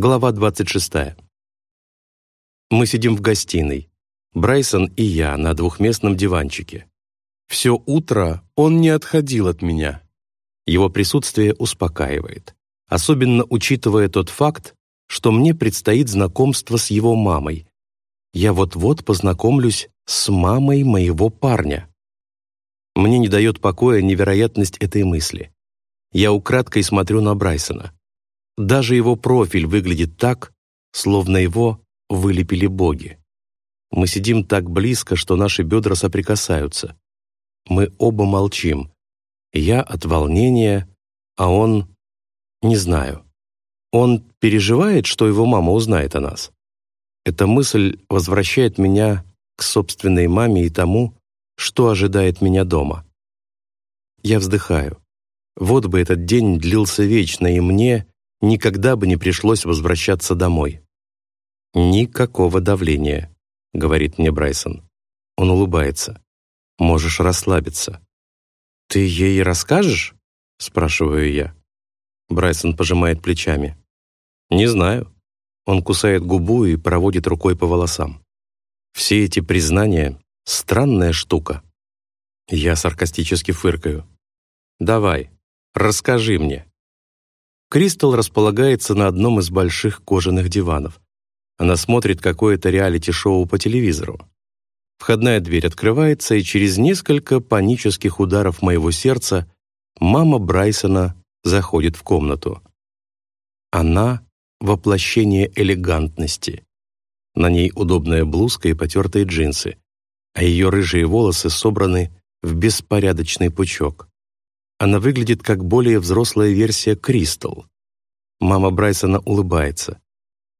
Глава 26. Мы сидим в гостиной. Брайсон и я на двухместном диванчике. Все утро он не отходил от меня. Его присутствие успокаивает, особенно учитывая тот факт, что мне предстоит знакомство с его мамой. Я вот-вот познакомлюсь с мамой моего парня. Мне не дает покоя невероятность этой мысли. Я украдкой смотрю на Брайсона. Даже его профиль выглядит так, словно его вылепили боги. Мы сидим так близко, что наши бедра соприкасаются. Мы оба молчим. Я от волнения, а он... Не знаю. Он переживает, что его мама узнает о нас. Эта мысль возвращает меня к собственной маме и тому, что ожидает меня дома. Я вздыхаю. Вот бы этот день длился вечно, и мне никогда бы не пришлось возвращаться домой. «Никакого давления», — говорит мне Брайсон. Он улыбается. «Можешь расслабиться». «Ты ей расскажешь?» — спрашиваю я. Брайсон пожимает плечами. «Не знаю». Он кусает губу и проводит рукой по волосам. Все эти признания — странная штука. Я саркастически фыркаю. «Давай, расскажи мне». Кристал располагается на одном из больших кожаных диванов. Она смотрит какое-то реалити-шоу по телевизору. Входная дверь открывается, и через несколько панических ударов моего сердца мама Брайсона заходит в комнату. Она — воплощение элегантности. На ней удобная блузка и потертые джинсы, а ее рыжие волосы собраны в беспорядочный пучок. Она выглядит как более взрослая версия Кристал. Мама Брайсона улыбается.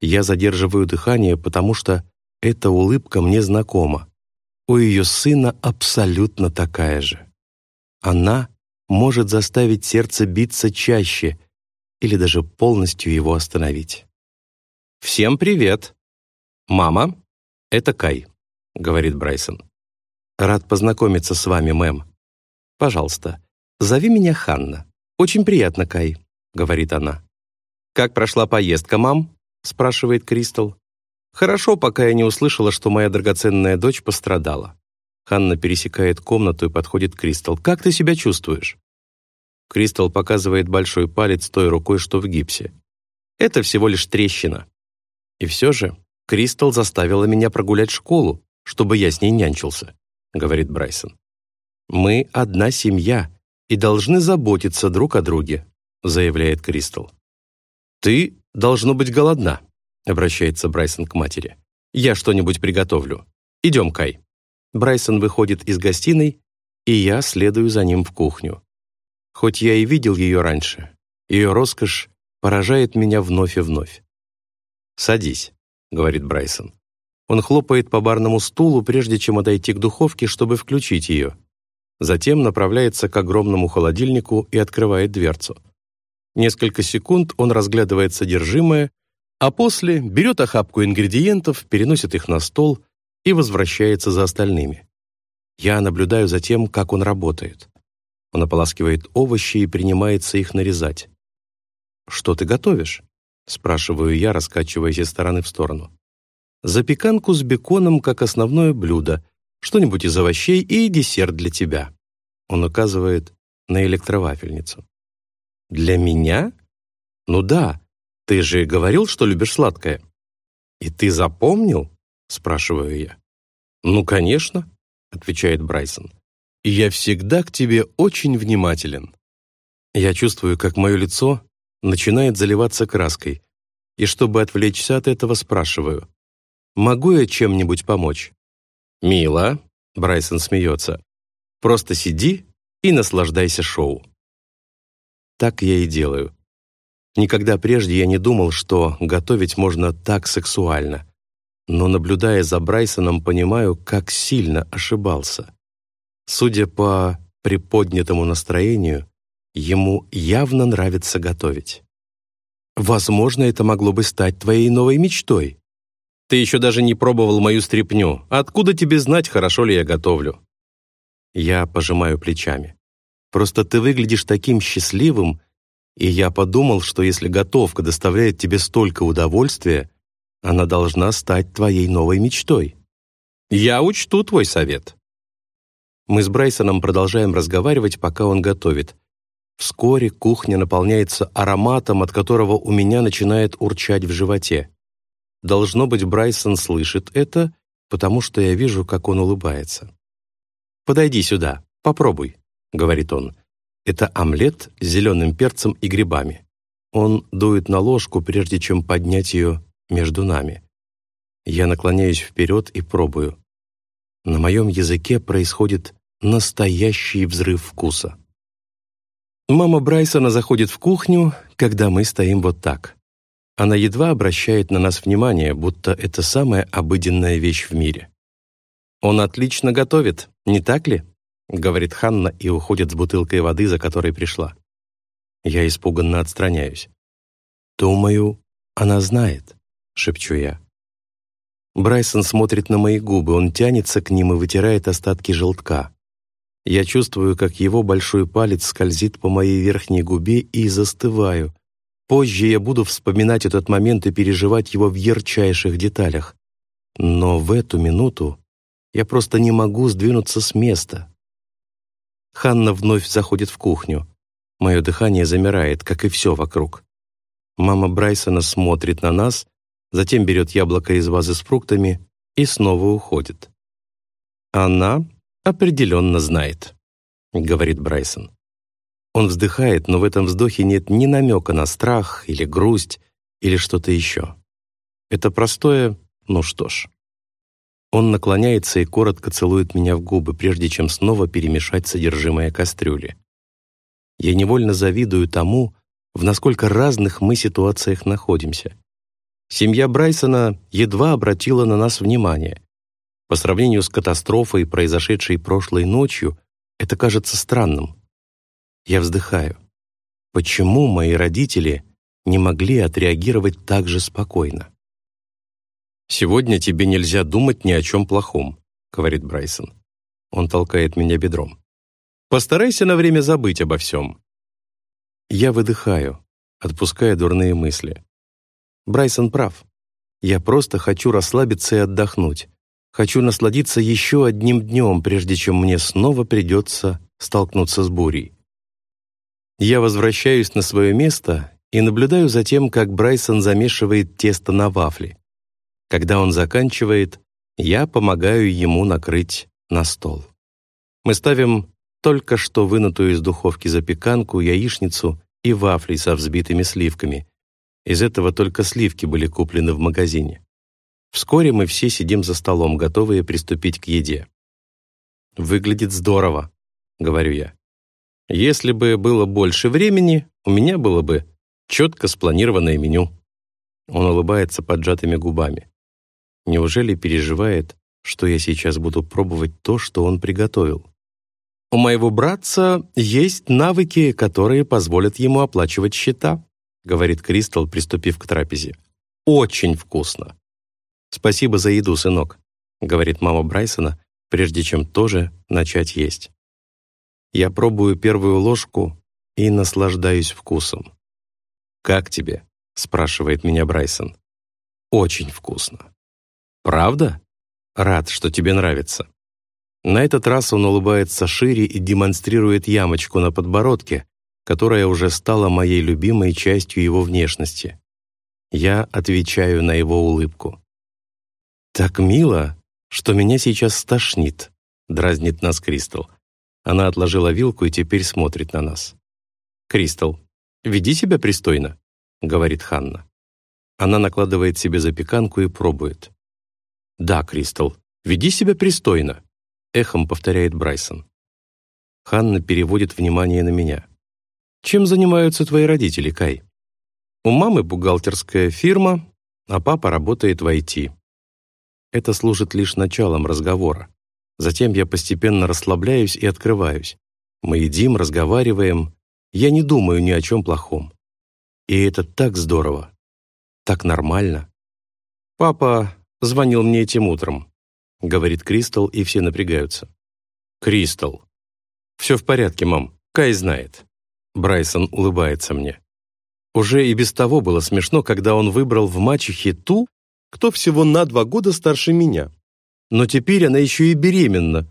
Я задерживаю дыхание, потому что эта улыбка мне знакома. У ее сына абсолютно такая же. Она может заставить сердце биться чаще или даже полностью его остановить. «Всем привет!» «Мама, это Кай», — говорит Брайсон. «Рад познакомиться с вами, мэм. Пожалуйста, «Зови меня Ханна. Очень приятно, Кай», — говорит она. «Как прошла поездка, мам?» — спрашивает Кристал. «Хорошо, пока я не услышала, что моя драгоценная дочь пострадала». Ханна пересекает комнату и подходит к Кристал. «Как ты себя чувствуешь?» Кристал показывает большой палец той рукой, что в гипсе. «Это всего лишь трещина». И все же Кристал заставила меня прогулять школу, чтобы я с ней нянчился, говорит Брайсон. Мы одна семья, и должны заботиться друг о друге», заявляет Кристал. «Ты должно быть голодна», обращается Брайсон к матери. «Я что-нибудь приготовлю. Идем, Кай». Брайсон выходит из гостиной, и я следую за ним в кухню. Хоть я и видел ее раньше, ее роскошь поражает меня вновь и вновь. «Садись», — говорит Брайсон. Он хлопает по барному стулу, прежде чем отойти к духовке, чтобы включить ее. Затем направляется к огромному холодильнику и открывает дверцу. Несколько секунд он разглядывает содержимое, а после берет охапку ингредиентов, переносит их на стол и возвращается за остальными. Я наблюдаю за тем, как он работает. Он ополаскивает овощи и принимается их нарезать. «Что ты готовишь?» — спрашиваю я, раскачиваясь из стороны в сторону. «Запеканку с беконом как основное блюдо, что-нибудь из овощей и десерт для тебя». Он указывает на электровафельницу. «Для меня? Ну да, ты же говорил, что любишь сладкое». «И ты запомнил?» — спрашиваю я. «Ну, конечно», — отвечает Брайсон. «И я всегда к тебе очень внимателен». Я чувствую, как мое лицо начинает заливаться краской, и чтобы отвлечься от этого, спрашиваю, «Могу я чем-нибудь помочь?» «Мило», — Брайсон смеется, «просто сиди и наслаждайся шоу». Так я и делаю. Никогда прежде я не думал, что готовить можно так сексуально. Но, наблюдая за Брайсоном, понимаю, как сильно ошибался. Судя по приподнятому настроению, ему явно нравится готовить. Возможно, это могло бы стать твоей новой мечтой. Ты еще даже не пробовал мою стряпню. Откуда тебе знать, хорошо ли я готовлю?» Я пожимаю плечами. «Просто ты выглядишь таким счастливым, И я подумал, что если готовка доставляет тебе столько удовольствия, она должна стать твоей новой мечтой. Я учту твой совет. Мы с Брайсоном продолжаем разговаривать, пока он готовит. Вскоре кухня наполняется ароматом, от которого у меня начинает урчать в животе. Должно быть, Брайсон слышит это, потому что я вижу, как он улыбается. «Подойди сюда, попробуй», — говорит он. Это омлет с зеленым перцем и грибами. Он дует на ложку, прежде чем поднять ее между нами. Я наклоняюсь вперед и пробую. На моем языке происходит настоящий взрыв вкуса. Мама Брайсона заходит в кухню, когда мы стоим вот так. Она едва обращает на нас внимание, будто это самая обыденная вещь в мире. «Он отлично готовит, не так ли?» — говорит Ханна и уходит с бутылкой воды, за которой пришла. Я испуганно отстраняюсь. «Думаю, она знает», — шепчу я. Брайсон смотрит на мои губы, он тянется к ним и вытирает остатки желтка. Я чувствую, как его большой палец скользит по моей верхней губе и застываю. Позже я буду вспоминать этот момент и переживать его в ярчайших деталях. Но в эту минуту я просто не могу сдвинуться с места. Ханна вновь заходит в кухню. Мое дыхание замирает, как и все вокруг. Мама Брайсона смотрит на нас, затем берет яблоко из вазы с фруктами и снова уходит. «Она определенно знает», — говорит Брайсон. Он вздыхает, но в этом вздохе нет ни намека на страх или грусть или что-то еще. Это простое «ну что ж». Он наклоняется и коротко целует меня в губы, прежде чем снова перемешать содержимое кастрюли. Я невольно завидую тому, в насколько разных мы ситуациях находимся. Семья Брайсона едва обратила на нас внимание. По сравнению с катастрофой, произошедшей прошлой ночью, это кажется странным. Я вздыхаю. Почему мои родители не могли отреагировать так же спокойно? «Сегодня тебе нельзя думать ни о чем плохом», — говорит Брайсон. Он толкает меня бедром. «Постарайся на время забыть обо всем». Я выдыхаю, отпуская дурные мысли. Брайсон прав. Я просто хочу расслабиться и отдохнуть. Хочу насладиться еще одним днем, прежде чем мне снова придется столкнуться с бурей. Я возвращаюсь на свое место и наблюдаю за тем, как Брайсон замешивает тесто на вафли. Когда он заканчивает, я помогаю ему накрыть на стол. Мы ставим только что вынутую из духовки запеканку, яичницу и вафли со взбитыми сливками. Из этого только сливки были куплены в магазине. Вскоре мы все сидим за столом, готовые приступить к еде. «Выглядит здорово», — говорю я. «Если бы было больше времени, у меня было бы четко спланированное меню». Он улыбается поджатыми губами. Неужели переживает, что я сейчас буду пробовать то, что он приготовил? У моего братца есть навыки, которые позволят ему оплачивать счета, говорит Кристал, приступив к трапезе. Очень вкусно. Спасибо за еду, сынок, говорит мама Брайсона, прежде чем тоже начать есть. Я пробую первую ложку и наслаждаюсь вкусом. «Как тебе?» — спрашивает меня Брайсон. «Очень вкусно». «Правда? Рад, что тебе нравится». На этот раз он улыбается шире и демонстрирует ямочку на подбородке, которая уже стала моей любимой частью его внешности. Я отвечаю на его улыбку. «Так мило, что меня сейчас стошнит», — дразнит нас Кристал. Она отложила вилку и теперь смотрит на нас. «Кристал, веди себя пристойно», — говорит Ханна. Она накладывает себе запеканку и пробует. «Да, Кристал, веди себя пристойно», — эхом повторяет Брайсон. Ханна переводит внимание на меня. «Чем занимаются твои родители, Кай?» «У мамы бухгалтерская фирма, а папа работает в IT». Это служит лишь началом разговора. Затем я постепенно расслабляюсь и открываюсь. Мы едим, разговариваем. Я не думаю ни о чем плохом. И это так здорово. Так нормально. Папа звонил мне этим утром», — говорит Кристал, и все напрягаются. «Кристал». «Все в порядке, мам. Кай знает». Брайсон улыбается мне. Уже и без того было смешно, когда он выбрал в мачехе ту, кто всего на два года старше меня. Но теперь она еще и беременна.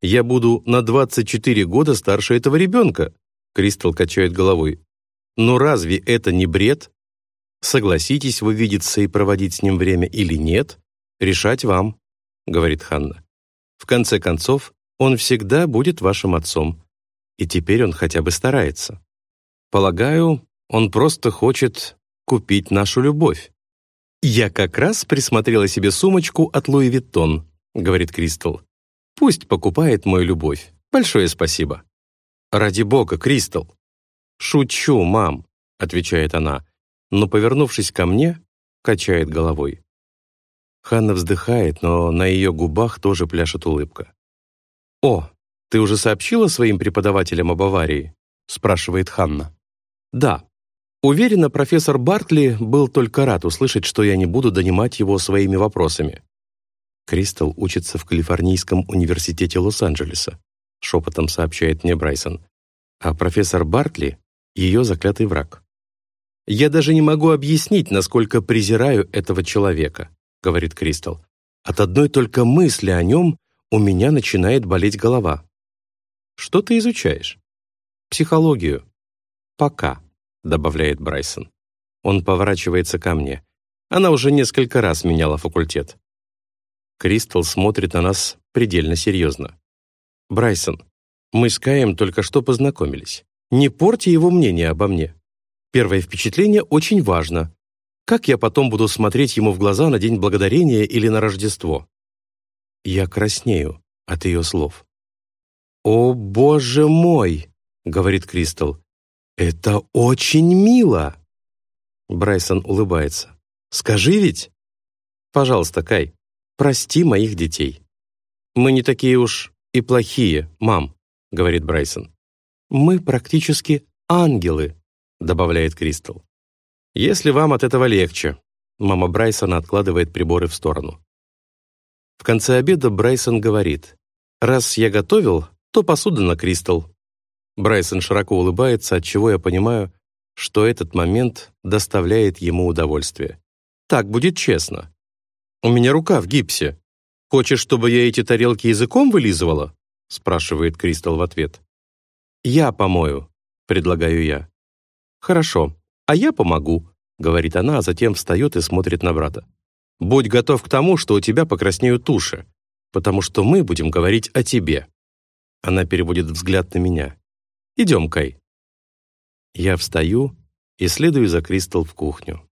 Я буду на 24 года старше этого ребенка. Кристал качает головой. Но разве это не бред? Согласитесь вы видеться и проводить с ним время или нет, решать вам, говорит Ханна. В конце концов, он всегда будет вашим отцом. И теперь он хотя бы старается. Полагаю, он просто хочет купить нашу любовь. «Я как раз присмотрела себе сумочку от Луи Виттон», — говорит Кристал. «Пусть покупает мою любовь. Большое спасибо». «Ради бога, Кристал». «Шучу, мам», — отвечает она, но, повернувшись ко мне, качает головой. Ханна вздыхает, но на ее губах тоже пляшет улыбка. «О, ты уже сообщила своим преподавателям об аварии?» — спрашивает Ханна. «Да. Уверена, профессор Бартли был только рад услышать, что я не буду донимать его своими вопросами. Кристал учится в Калифорнийском университете Лос-Анджелеса, шепотом сообщает мне Брайсон. А профессор Бартли — ее заклятый враг. «Я даже не могу объяснить, насколько презираю этого человека», — говорит Кристал. «От одной только мысли о нем у меня начинает болеть голова». «Что ты изучаешь?» «Психологию». «Пока», — добавляет Брайсон. Он поворачивается ко мне. Она уже несколько раз меняла факультет. Кристал смотрит на нас предельно серьезно. «Брайсон, мы с Каем только что познакомились. Не порти его мнение обо мне. Первое впечатление очень важно. Как я потом буду смотреть ему в глаза на День Благодарения или на Рождество?» Я краснею от ее слов. «О, боже мой!» — говорит Кристал. «Это очень мило!» Брайсон улыбается. «Скажи ведь?» «Пожалуйста, Кай, прости моих детей». «Мы не такие уж и плохие, мам», — говорит Брайсон. «Мы практически ангелы», — добавляет Кристал. «Если вам от этого легче», — мама Брайсона откладывает приборы в сторону. В конце обеда Брайсон говорит, «Раз я готовил, то посуда на Кристал, Брайсон широко улыбается, от чего я понимаю, что этот момент доставляет ему удовольствие. Так будет честно. У меня рука в гипсе. Хочешь, чтобы я эти тарелки языком вылизывала? спрашивает Кристал в ответ. Я помою, предлагаю я. Хорошо, а я помогу, говорит она, а затем встает и смотрит на брата. Будь готов к тому, что у тебя покраснеют уши, потому что мы будем говорить о тебе. Она переводит взгляд на меня. Идем, Кай». Я встаю и следую за Кристал в кухню.